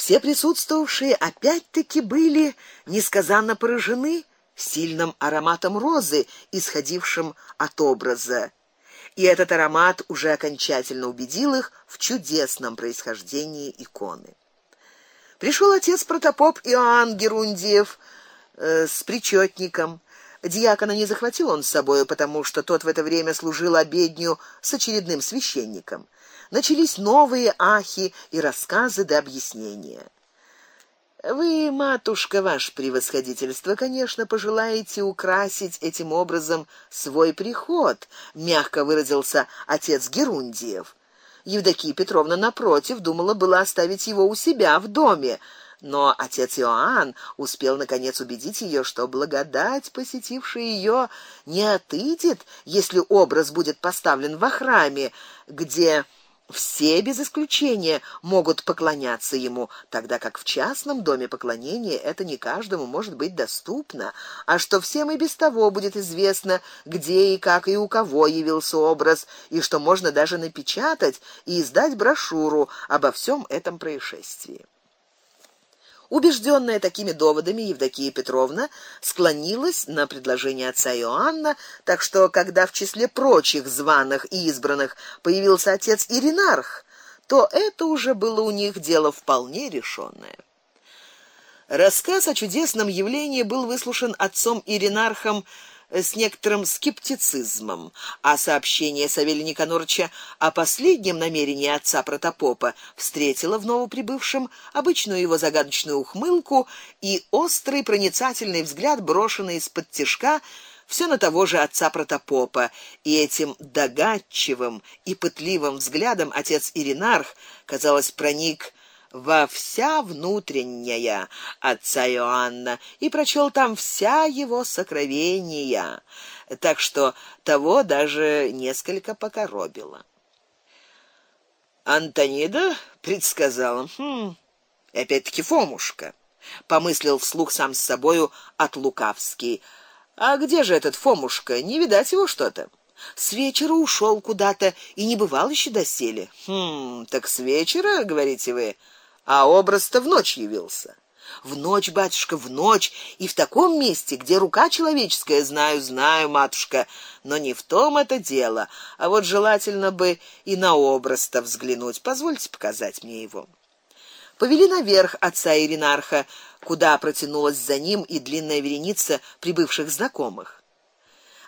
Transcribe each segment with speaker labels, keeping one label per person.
Speaker 1: Все присутствовавшие опять-таки были несказанно поражены сильным ароматом розы, исходившим от образа. И этот аромат уже окончательно убедил их в чудесном происхождении иконы. Пришел отец протопоп Иоанн Герундиев э, с причетником. Диакона не захватил он с собой, потому что тот в это время служил обедню с очередным священником. Начались новые ахи и рассказы до объяснения. Вы, матушка, ваше превосходительство, конечно, пожелаете украсить этим образом свой приход, мягко выразился отец Герундиев. Евдокия Петровна напротив думала было оставить его у себя в доме, но отец Иоанн успел наконец убедить ее, что благодать, посетившая ее, не отыдет, если образ будет поставлен во храме, где все без исключения могут поклоняться ему, тогда как в частном доме поклонение это не каждому может быть доступно, а что всем и без того будет известно, где и как и у кого явился образ, и что можно даже напечатать и издать брошюру обо всем этом происшествии. Убежденная такими доводами, Евдокия Петровна склонилась на предложение отца Иоанна, так что когда в числе прочих званых и избранных появился отец Иринарх, то это уже было у них дело вполне решенное. Рассказ о чудесном явлении был выслушан отцом Иринархом с некоторым скептицизмом, а сообщение Савелия Никанорча о последнем намерении отца протопопа встретило в новоприбывшем обычную его загадочную ухмылку и острый проницательный взгляд, брошенный из-под тишка все на того же отца протопопа, и этим догадчивым и пытливым взглядом отец Иринарх, казалось, проник во вся внутренняя отца Иоанна и прочел там вся его сокровения, так что того даже несколько покоробило. Антонида предсказала: "Хм, опять-таки Фомушка", помыслил вслух сам с собою от Лукавский. А где же этот Фомушка? Не видать его что-то. С вечера ушел куда-то и не бывал еще доселе. Хм, так с вечера, говорите вы? А образ-то в ночь явился. В ночь, батюшка, в ночь, и в таком месте, где рука человеческая, знаю, знаю, матушка, но не в том это дело, а вот желательно бы и на образ-то взглянуть. Позвольте показать мне его. Повели наверх отца Иринарха, куда протянулась за ним и длинная вереница прибывших знакомых.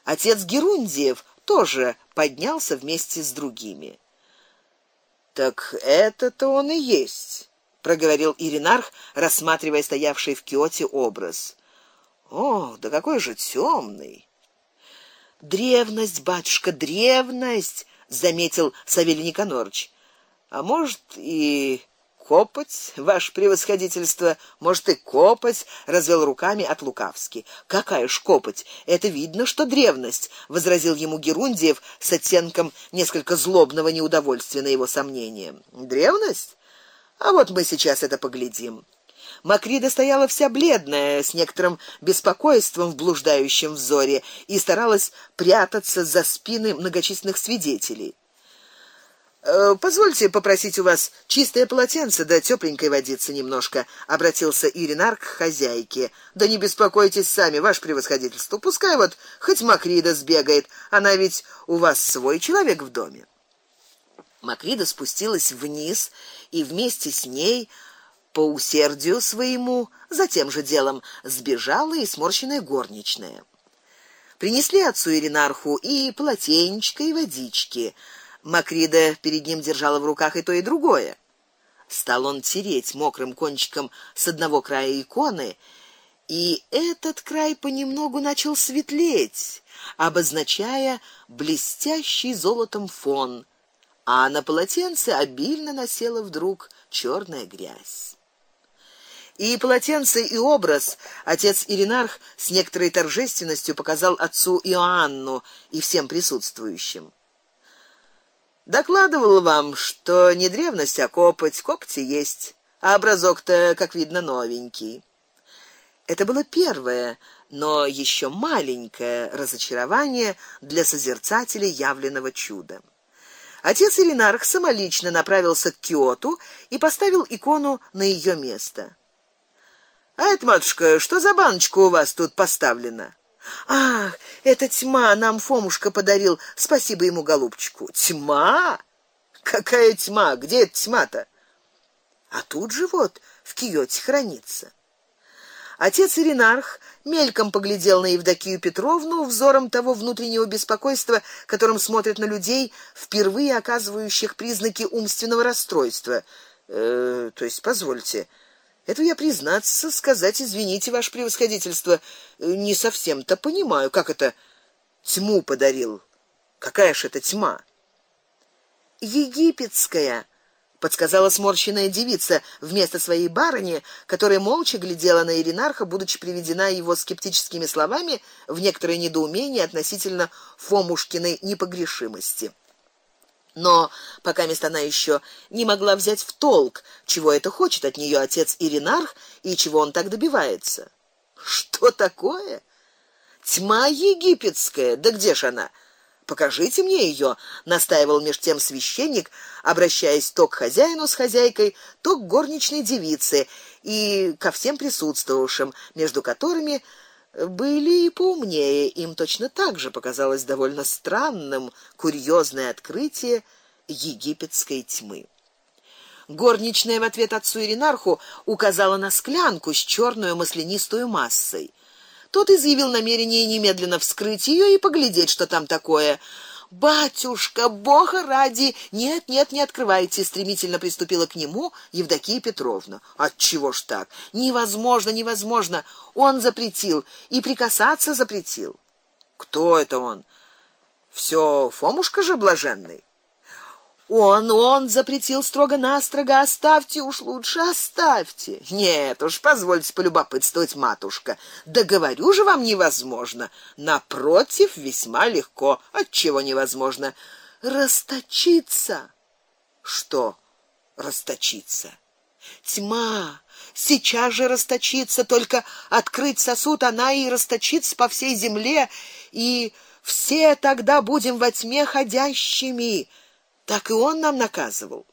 Speaker 1: Отец Герундиев тоже поднялся вместе с другими. Так это-то он и есть проговорил Иринарх, рассматривая стоявший в киоте образ. О, да какой же темный! Древность, батюшка, древность, заметил Савелий Никонорович. А может и копать, ваше превосходительство, может и копать, развел руками от лукавски. Какая ж копать? Это видно, что древность, возразил ему Герундиев с оттенком несколько злобного неудовольствия на его сомнение. Древность? А вот мы сейчас это поглядим. Макрида стояла вся бледная, с некоторым беспокойством в блуждающем взоре и старалась прятаться за спины многочисленных свидетелей. Э, позвольте попросить у вас чистое полотенце да тёпленькой водицы немножко, обратился Иринар к хозяйке. Да не беспокойтесь сами, ваше превосходительство. Пускай вот хоть Макрида сбегает, она ведь у вас свой человек в доме. Макрида спустилась вниз и вместе с ней по усердию своему за тем же делом сбежала и сморщенная горничная. Принесли отцу Иринарху и полотенечко, и водички. Макрида перед ним держала в руках и то, и другое. Стал он тереть мокрым кончиком с одного края иконы, и этот край понемногу начал светлеть, обозначая блестящий золотом фон а на полотенце обильно насела вдруг черная грязь. И полотенце, и образ отец Иринарх с некоторой торжественностью показал отцу Иоанну и всем присутствующим. Докладывал вам, что не древность, а копоть, копти есть, а образок-то, как видно, новенький. Это было первое, но еще маленькое разочарование для созерцателей явленного чуда. Отец Иринарх самолично направился к Киоту и поставил икону на ее место. А это, матушка, что за баночка у вас тут поставлена? Ах, это тьма нам Фомушка подарил. Спасибо ему, голубчику. Тьма? Какая тьма? Где эта тьма-то? А тут же вот в Киоте хранится. Отец Иринарх мельком поглядел на Евдокию Петровну взором того внутреннего беспокойства, которым смотрят на людей, впервые оказывающих признаки умственного расстройства. Э, то есть, позвольте, это я признаться, сказать, извините, ваше превосходительство, не совсем-то понимаю, как это тьму подарил. Какая ж это тьма? Египетская, подсказала сморщенная девица вместо своей барыни, которая молча глядела на Иринарха, будучи приведена его скептическими словами в некоторое недоумение относительно Фомушкиной непогрешимости. Но пока мест она еще не могла взять в толк, чего это хочет от нее отец Иринарх и чего он так добивается. Что такое? Тьма египетская. Да где ж она? Покажите мне ее, настаивал меж тем священник, обращаясь то к хозяину с хозяйкой, то к горничной девице и ко всем присутствовавшим, между которыми были и поумнее, им точно так же показалось довольно странным курьезное открытие египетской тьмы. Горничная в ответ отцу Иринарху указала на склянку с черной маслянистой массой. Тот изъявил намерение немедленно вскрыть ее и поглядеть, что там такое. Батюшка, Бога ради, нет, нет, не открывайте, стремительно приступила к нему Евдокия Петровна. От чего ж так? Невозможно, невозможно. Он запретил и прикасаться запретил. Кто это он? Все Фомушка же блаженный. Он, он запретил строго-настрого, оставьте уж лучше, оставьте. Нет уж, позвольте полюбопытствовать, матушка. Да же вам невозможно. Напротив, весьма легко. От чего невозможно? Расточиться. Что? Расточиться. Тьма сейчас же расточится, только открыть сосуд она и расточится по всей земле, и все тогда будем во тьме ходящими. Так и он нам наказывал.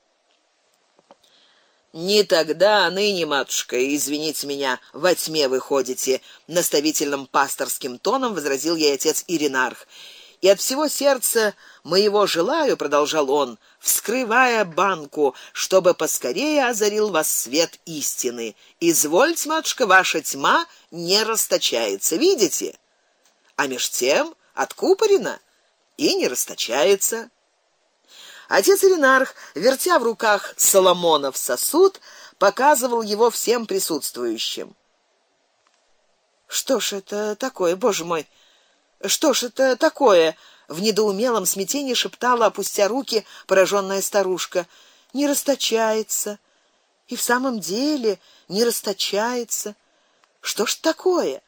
Speaker 1: Не тогда, а ныне, матушка, извините меня, во тьме вы ходите, наставительным пасторским тоном возразил ей отец Иринарх. И от всего сердца моего желаю, продолжал он, вскрывая банку, чтобы поскорее озарил вас свет истины. Извольте, матушка, ваша тьма не расточается, видите? А меж тем откупорена и не расточается. Отец Иринарх, вертя в руках Соломонов сосуд, показывал его всем присутствующим. Что ж это такое, Боже мой? Что ж это такое? В недоумелом смятении шептала, опустя руки, пораженная старушка. Не расточается. И в самом деле не расточается. Что ж такое?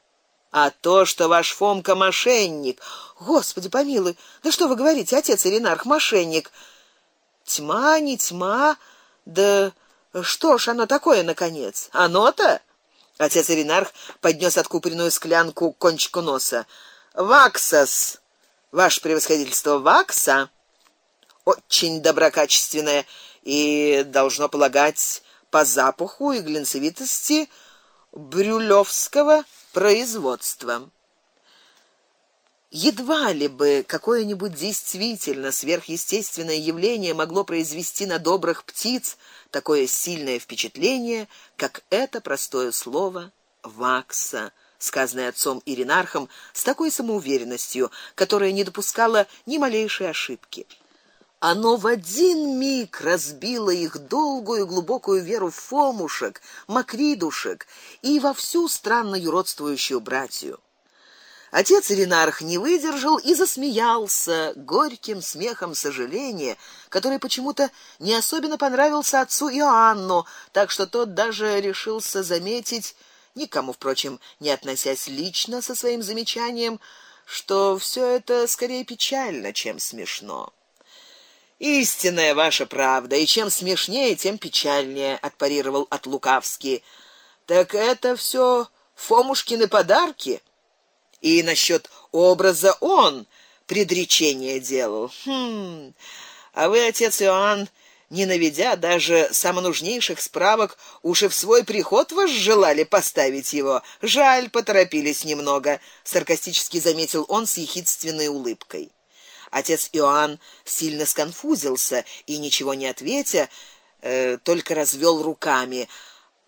Speaker 1: А то, что ваш Фомка мошенник. Господи помилуй, да что вы говорите, отец Иринарх мошенник? Тьма, не тьма, да что ж оно такое наконец? Оно-то? Отец Иринарх поднес откупоренную склянку к кончику носа. Ваксас. Ваше превосходительство, вакса очень доброкачественная и должно полагать по запаху и глинцевитости брюлевского производства. Едва ли бы какое-нибудь действительно сверхъестественное явление могло произвести на добрых птиц такое сильное впечатление, как это простое слово вакса, сказанное отцом Иринархом с такой самоуверенностью, которая не допускала ни малейшей ошибки. Оно в один миг разбило их долгую глубокую веру в Фомушек, Макридушек и во всю странно юродствующую братью. Отец Иринарх не выдержал и засмеялся горьким смехом сожаления, который почему-то не особенно понравился отцу Иоанну, так что тот даже решился заметить, никому, впрочем, не относясь лично со своим замечанием, что все это скорее печально, чем смешно. Истинная ваша правда, и чем смешнее, тем печальнее, отпарировал от Лукавский. Так это все Фомушкины подарки. И насчет образа он предречение делал. Хм. А вы, отец Иоанн, не наведя даже самонужнейших справок, уж и в свой приход вас желали поставить его. Жаль, поторопились немного, саркастически заметил он с ехидственной улыбкой. Отец Иоанн сильно сконфузился и ничего не ответя, э, только развел руками,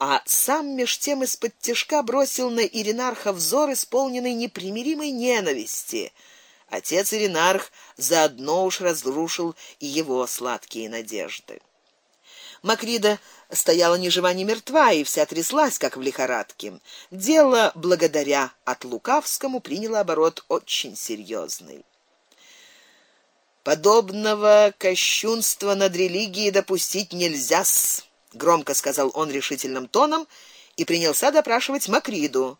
Speaker 1: а сам меж тем из-под тишка бросил на Иринарха взор, исполненный непримиримой ненависти. Отец Иринарх заодно уж разрушил и его сладкие надежды. Макрида стояла ни жива, ни мертва и вся тряслась, как в лихорадке. Дело благодаря от Лукавскому приняло оборот очень серьезный. Подобного кощунства над религией допустить нельзя, громко сказал он решительным тоном и принялся допрашивать Макриду.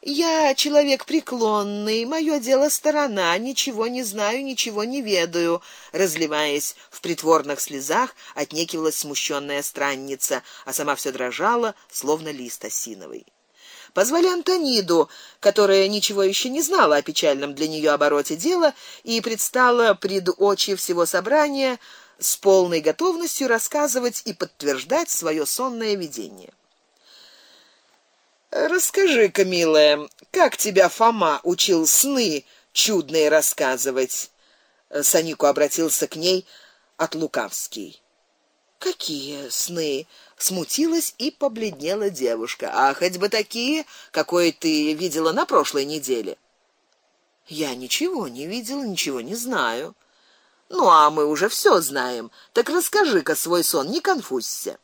Speaker 1: Я человек преклонный, мое дело сторона, ничего не знаю, ничего не ведаю, разливаясь в притворных слезах, отнекивалась смущенная странница, а сама все дрожала, словно лист осиновый. Позвали Антониду, которая ничего еще не знала о печальном для нее обороте дела и предстала пред очи всего собрания с полной готовностью рассказывать и подтверждать свое сонное видение. Расскажи, милая, как тебя Фома учил сны чудные рассказывать? Санику обратился к ней от Лукавский. Какие сны? Смутилась и побледнела девушка. А хоть бы такие, какой ты видела на прошлой неделе. Я ничего не видела, ничего не знаю. Ну а мы уже все знаем. Так расскажи-ка свой сон, не конфузься.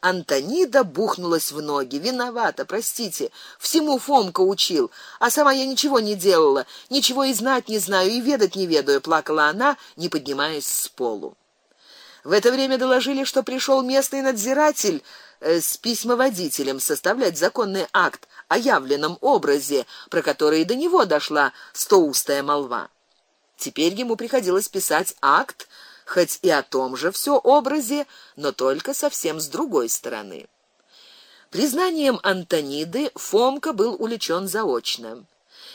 Speaker 1: Антонида бухнулась в ноги. Виновата, простите. Всему Фомка учил, а сама я ничего не делала, ничего и знать не знаю, и ведать не ведаю, плакала она, не поднимаясь с полу. В это время доложили, что пришел местный надзиратель э, с письмоводителем составлять законный акт о явленном образе, про который до него дошла стоустая молва. Теперь ему приходилось писать акт хоть и о том же все образе, но только совсем с другой стороны. Признанием Антониды Фомка был уличен заочно.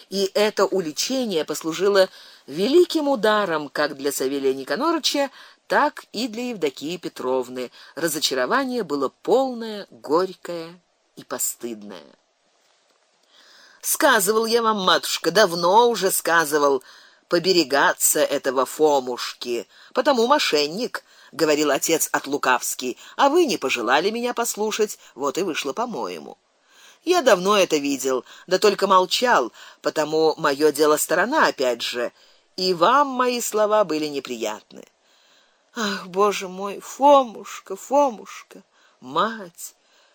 Speaker 1: И это уличение послужило великим ударом как для Савелия Никоноровича, так и для Евдокии Петровны. Разочарование было полное, горькое и постыдное. Сказывал я вам, матушка, давно уже сказывал, поберегаться этого Фомушки, потому мошенник, говорил отец от Лукавский. А вы не пожелали меня послушать, вот и вышло по-моему. Я давно это видел, да только молчал, потому моё дело сторона опять же, и вам мои слова были неприятны. Ах, боже мой, Фомушка, Фомушка, мать,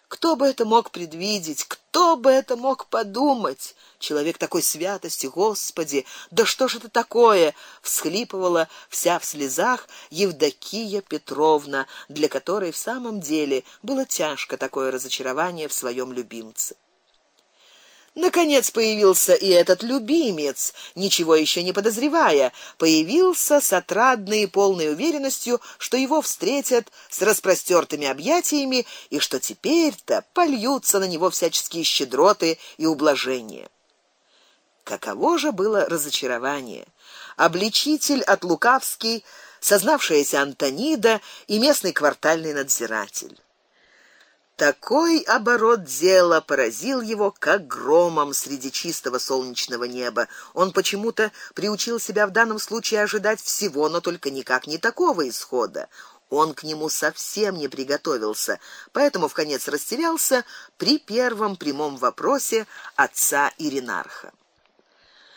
Speaker 1: кто бы это мог предвидеть? Кто бы это мог подумать? Человек такой святости, Господи, да что ж это такое? всхлипывала вся в слезах Евдокия Петровна, для которой в самом деле было тяжко такое разочарование в своем любимце. Наконец появился и этот любимец, ничего еще не подозревая, появился с отрадной и полной уверенностью, что его встретят с распростертыми объятиями и что теперь-то польются на него всяческие щедроты и ублажения. Каково же было разочарование. Обличитель от Лукавский, сознавшаяся Антонида и местный квартальный надзиратель. Такой оборот дела поразил его как громом среди чистого солнечного неба. Он почему-то приучил себя в данном случае ожидать всего, но только никак не такого исхода. Он к нему совсем не приготовился, поэтому в конец растерялся при первом прямом вопросе отца Иринарха.